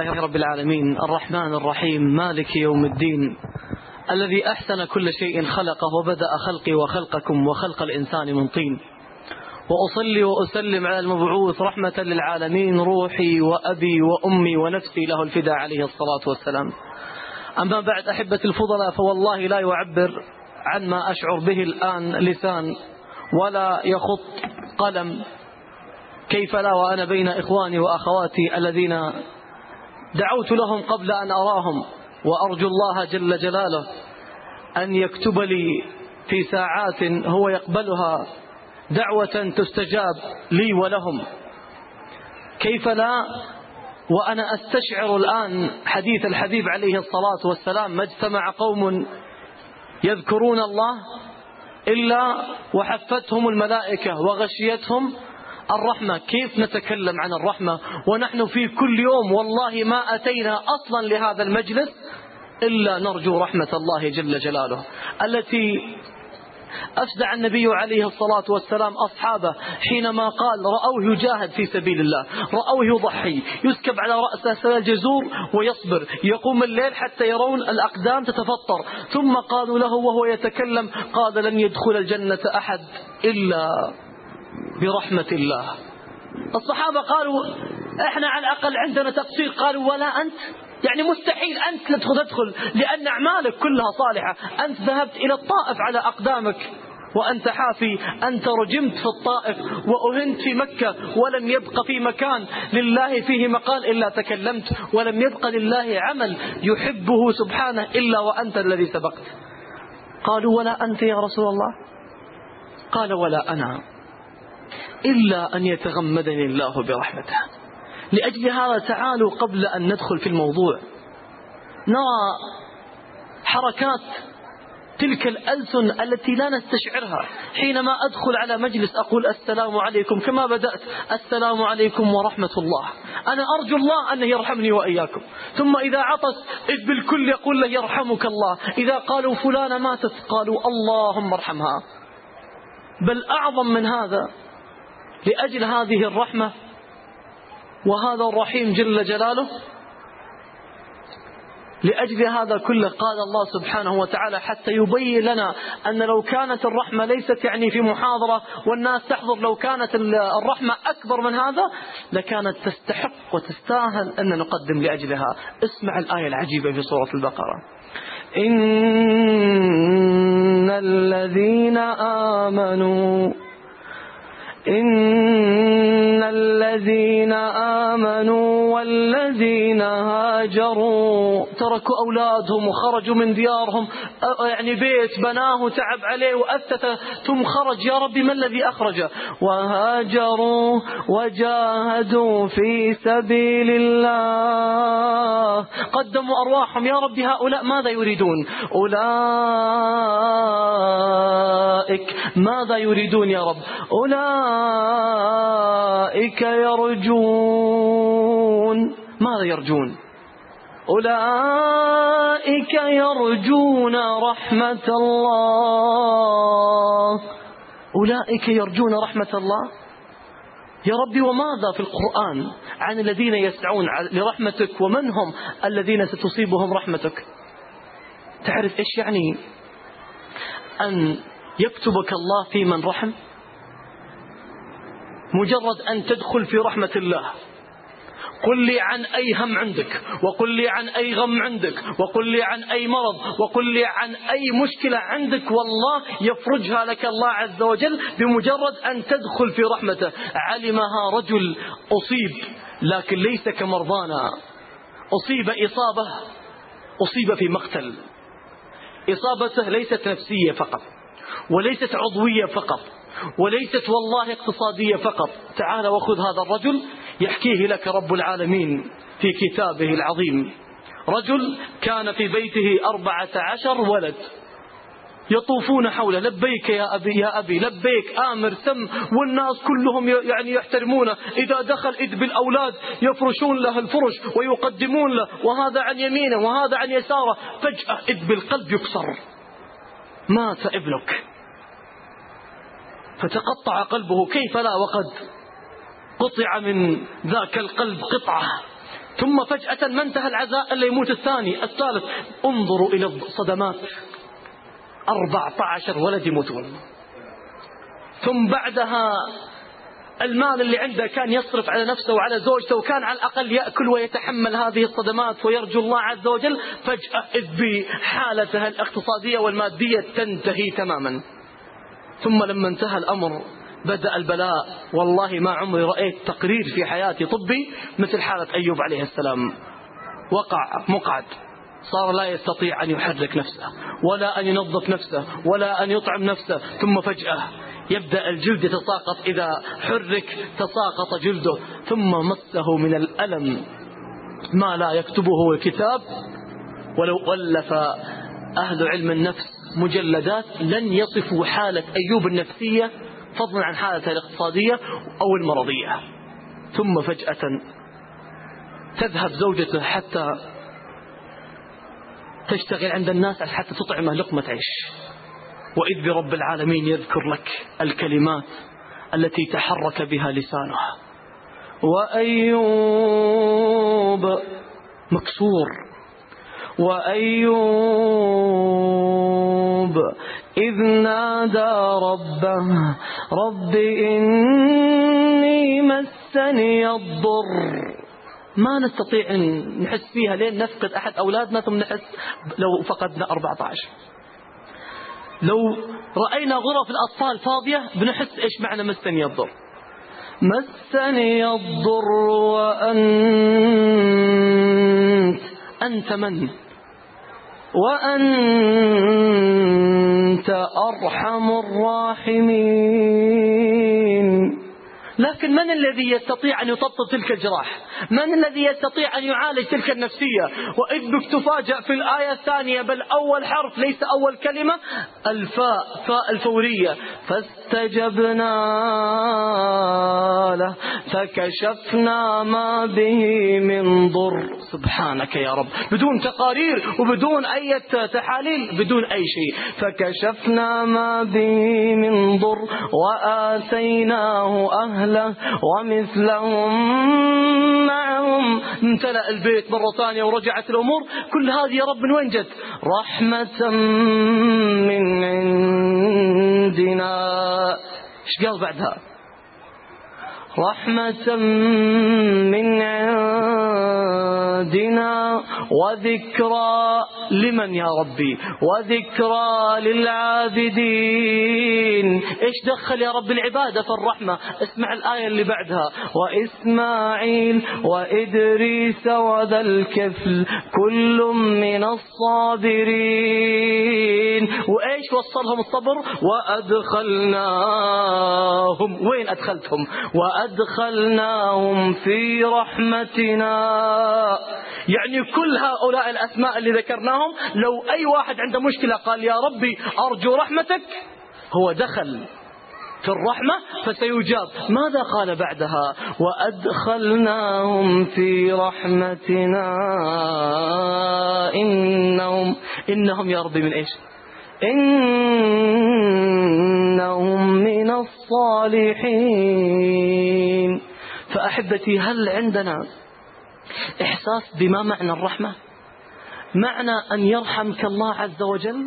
الله رب العالمين الرحمن الرحيم مالك يوم الدين الذي أحسن كل شيء خلقه وبدأ خلقي وخلقكم وخلق الإنسان من طين. وأصلي وأسلم على المبعوث رحمة للعالمين روحي وأبي وأمي ونفسي له الفداء عليه الصلاة والسلام. أما بعد أحبة الفضلاء فوالله لا يعبر عن ما أشعر به الآن لسان ولا يخط قلم. كيف لا وأنا بين إخواني وأخواتي الذين دعوت لهم قبل أن أراهم وأرجو الله جل جلاله أن يكتب لي في ساعات هو يقبلها دعوة تستجاب لي ولهم. كيف لا؟ وأنا أستشعر الآن حديث الحبيب عليه الصلاة والسلام ما اجتمع قوم يذكرون الله إلا وحفتهم الملائكة وغشيتهم الرحمة. كيف نتكلم عن الرحمة؟ ونحن في كل يوم والله ما أتينا أصلا لهذا المجلس إلا نرجو رحمة الله جل جلاله. التي أفزع النبي عليه الصلاة والسلام أصحابه حينما قال رأوه يجاهد في سبيل الله رأوه يضحي يسكب على رأسه سل الجزور ويصبر يقوم الليل حتى يرون الأقدام تتفطر. ثم قالوا له وهو يتكلم قال لن يدخل الجنة أحد إلا برحمة الله. الصحابة قالوا إحنا على الأقل عندنا تقصير. قالوا ولا أنت؟ يعني مستحيل أنت تدخل لأن أعمالك كلها صالحة. أنت ذهبت إلى الطائف على أقدامك وأنت حافي أنت رجمت في الطائف وأهنت في مكة ولم يبق في مكان لله فيه مقال إلا تكلمت ولم يبق لله عمل يحبه سبحانه إلا وأنت الذي سبقت. قالوا ولا أنت يا رسول الله؟ قال ولا أنا. إلا أن يتغمدني الله برحمته. لأجل هذا تعالوا قبل أن ندخل في الموضوع. نرى حركات تلك الألسن التي لا نستشعرها. حينما أدخل على مجلس أقول السلام عليكم كما بدأت. السلام عليكم ورحمة الله. أنا أرجو الله أن يرحمني وإياكم. ثم إذا عطس إذ بالكل يقول له يرحمك الله. إذا قالوا فلانة ماتت قالوا اللهم ارحمها. بل أعظم من هذا لأجل هذه الرحمة وهذا الرحيم جل جلاله لأجل هذا كله قال الله سبحانه وتعالى حتى يبين لنا أن لو كانت الرحمة ليست يعني في محاضرة والناس تحضر لو كانت الرحمة أكبر من هذا لكانت تستحق وتستاهل أن نقدم لأجلها. اسمع الآية العجيبة في سورة البقرة. إن الذين آمنوا إن الذين آمنوا والذين هاجروا تركوا أولادهم وخرجوا من ديارهم يعني بيت بناه تعب عليه وأثث ثم خرج. يا ربي ما الذي أخرجه؟ وهاجروا وجاهدوا في سبيل الله. قدموا أرواحهم. يا ربي هؤلاء ماذا يريدون؟ أولئك ماذا يريدون يا رب؟ أولئك يرجون. ماذا يرجون؟ أولئك يرجون رحمة الله. أولئك يرجون رحمة الله؟ يا ربي وماذا في القرآن عن الذين يسعون لرحمتك؟ ومن هم الذين ستصيبهم رحمتك؟ تعرف إيش يعني أن يكتبك الله في من رحم؟ مجرد أن تدخل في رحمة الله. قل لي عن أي هم عندك وقل لي عن أي غم عندك وقل لي عن أي مرض وقل لي عن أي مشكلة عندك والله يفرجها لك الله عز وجل بمجرد أن تدخل في رحمته. علمها رجل أصيب لكن ليس كمرضانا. أصيب إصابة أصيب في مقتل. إصابته ليست نفسية فقط وليست عضوية فقط. وليست والله اقتصادية فقط. تعال وخذ هذا الرجل يحكيه لك رب العالمين في كتابه العظيم. رجل كان في بيته أربعة عشر ولد. يطوفون حوله لبيك يا أبي يا أبي لبيك آمر سم. والناس كلهم يعني يحترمونه. إذا دخل إذ بالأولاد يفرشون له الفرش ويقدمون له. وهذا عن يمينه وهذا عن يساره. فجأة إذ بالقلب يكسر. مات ابنك. فتقطع قلبه. كيف لا؟ وقد قطع من ذاك القلب قطعة. ثم فجأة ما انتهى العزاء إلا يموت الثاني الثالث. انظروا إلى الصدمات. أربعة عشر ولد يموتون. ثم بعدها المال اللي عنده كان يصرف على نفسه وعلى زوجته وكان على الأقل يأكل ويتحمل هذه الصدمات ويرجو الله عز وجل. فجأة إذ بحالته الاقتصادية والمادية تنتهي تماما. ثم لما انتهى الأمر بدأ البلاء. والله ما عمري رأيت تقرير في حياتي طبي مثل حالة أيوب عليه السلام. وقع مقعد. صار لا يستطيع أن يحرك نفسه ولا أن ينظف نفسه ولا أن يطعم نفسه. ثم فجأة يبدأ الجلد يتساقط. إذا حرك تساقط جلده ثم مسه من الألم ما لا يكتبه الكتاب. ولو ألف أهل علم النفس مجلدات لن يصفوا حالة أيوب النفسية فضلا عن حالته الاقتصادية أو المرضية. ثم فجأة تذهب زوجته حتى تشتغل عند الناس حتى تطعمه لقمة عيش. وإذ برب العالمين يذكر لك الكلمات التي تحرك بها لسانه. وأيوب مكسور. وأيوب إذ نادى ربه رب إني مسني الضر. ما نستطيع أن نحس فيها لين نفقد أحد أولادنا ثم نحس لو فقدنا 14 لو رأينا غرف الأطفال فاضية بنحس إيش معنى مسني الضر؟ مسني الضر وأنت أنت من؟ وأنت أرحم الراحمين. لكن من الذي يستطيع أن يطبطب تلك الجراح؟ من الذي يستطيع أن يعالج تلك النفسية؟ وإذ بك تفاجأ في الآية الثانية بل أول حرف ليس أول كلمة الفاء فاء الفورية. فاستجبنا له فكشفنا ما به من ضر. سبحانك يا رب. بدون تقارير وبدون أي تحاليل بدون أي شيء. فكشفنا ما به من ضر وآتيناه أهله ومثلهم معهم. امتلأ البيت مرة ثانية ورجعت الأمور. كل هذه يا رب من وين جت؟ رحمة من عندنا. إيش قال بعدها؟ رحمة من عندنا اهدنا وذكرى لمن يا ربي؟ وذكرى للعابدين. إيش دخل يا رب العبادة في الرحمة؟ اسمع الآية اللي بعدها. وإسماعيل وإدريس وذا الكفل كل من الصابرين. وإيش وصلهم الصبر؟ وأدخلناهم. وين أدخلتهم؟ وأدخلناهم في رحمتنا. يعني كل هؤلاء الأسماء اللي ذكرناهم لو أي واحد عنده مشكلة قال يا ربي أرجو رحمتك هو دخل في الرحمة فسيجاب. ماذا قال بعدها؟ وأدخلناهم في رحمتنا إنهم إنهم يا ربي من إيش؟ إنهم من الصالحين. فأحبتي هل عندنا إحساس بما معنى الرحمة؟ معنى أن يرحمك الله عز وجل؟